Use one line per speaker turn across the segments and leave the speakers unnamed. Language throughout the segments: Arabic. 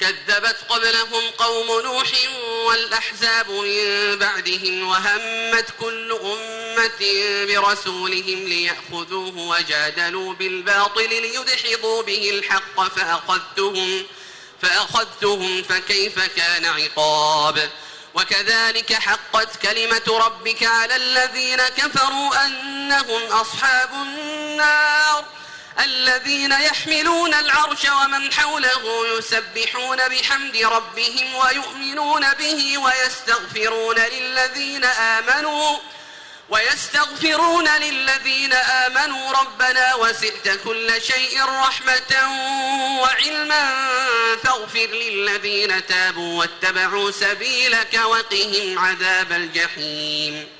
كذبت قبلهم قوم نوح والأحزاب من بعدهم وهمت كل أمة برسولهم ليأخذوه وجادلوا بالباطل ليدحضوا به الحق فأخذتهم فأخذتهم فكيف كان عقاب؟ وكذلك حقت كلمة ربك على الذين كفروا أنهم أصحاب النار. الذين يحملون العرش ومن حوله يسبحون بحمد ربهم ويؤمنون به ويستغفرون للذين آمنوا ويستغفرون للذين آمنوا ربنا وسئت كل شيء رحمة وعلما فاغفر للذين تابوا واتبعوا سبيلك وقهم عذاب الجحيم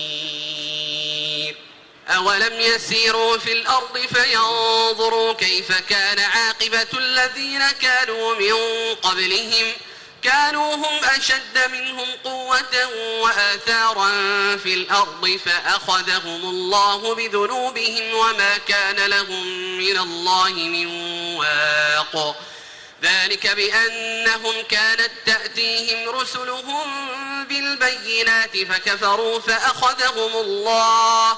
أولم يسيروا في الأرض فينظروا كيف كان عاقبة الذين كانوا من قبلهم كانوا هم أشد منهم قوة وآثارا في الأرض فأخذهم الله بذنوبهم وما كان لهم من الله من واق ذلك بأنهم كانت تأتيهم رسلهم بالبينات فكفروا فأخذهم الله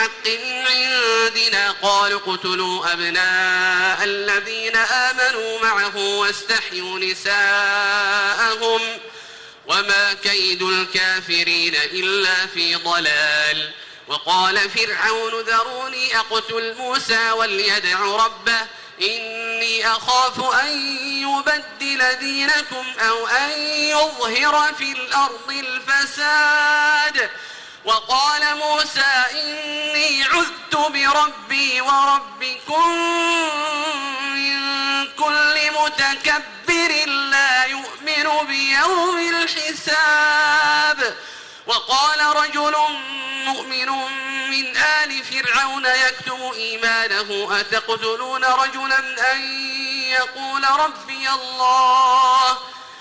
من عندنا قالوا اقتلوا أبناء الذين آمنوا معه واستحيوا نساءهم وما كيد الكافرين إلا في ضلال. وقال فرعون ذروني أقتل موسى وليدع ربه إني أخاف أن يبدل دينكم أو أن يظهر في الأرض الفساد. وقال موسى بربي وربكم من كل متكبر لا يؤمن بيوم الحساب. وقال رجل مؤمن من آل فرعون يكتم إيمانه أتقتلون رجلا أن يقول ربي الله؟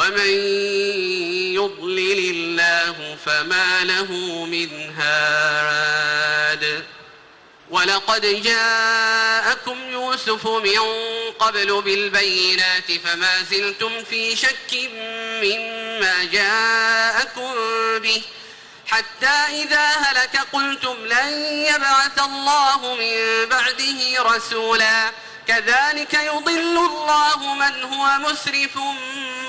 ومن يضلل الله فما له من هاد. ولقد جاءكم يوسف من قبل بالبينات فما زلتم في شك مما جاءكم به. حتى إذا هلك قلتم لن يبعث الله من بعده رسولا. كذلك يضل الله من هو مسرف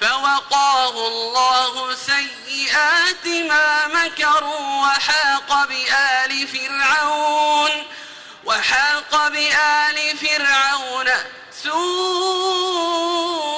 فوقاه الله سيئات ما مكروا وحاق بآل فرعون وحاق بآل فرعون سوء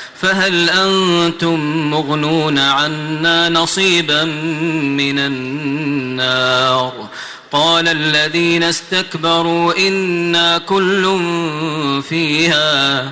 فهل أنتم مغنون عنا نصيبا من النار؟ قال الذين استكبروا إنا كل فيها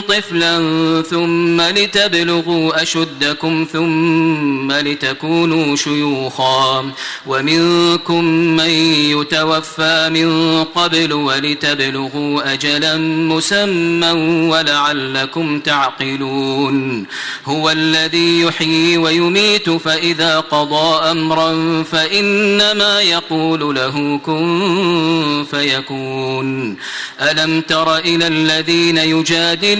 طفلا ثم لتبلغوا أشدكم ثم لتكونوا شيوخا. ومنكم من يتوفى من قبل ولتبلغوا أجلا مسمى ولعلكم تعقلون. هو الذي يحيي ويميت فإذا قضى أمرا فإنما يقول له كن فيكون. ألم تر إلى الذين يجادلون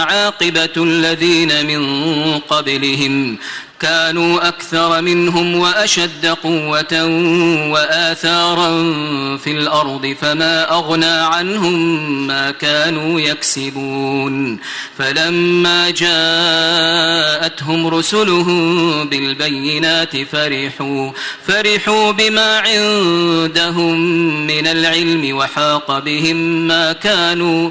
عاقبة الذين من قبلهم كانوا أكثر منهم وأشد قوة وآثارا في الأرض فما أغنى عنهم ما كانوا يكسبون فلما جاءتهم رسلهم بالبينات فرحوا فرحوا بما عندهم من العلم وحاق بهم ما كانوا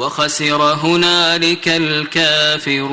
وخسر هنالك الكافرون.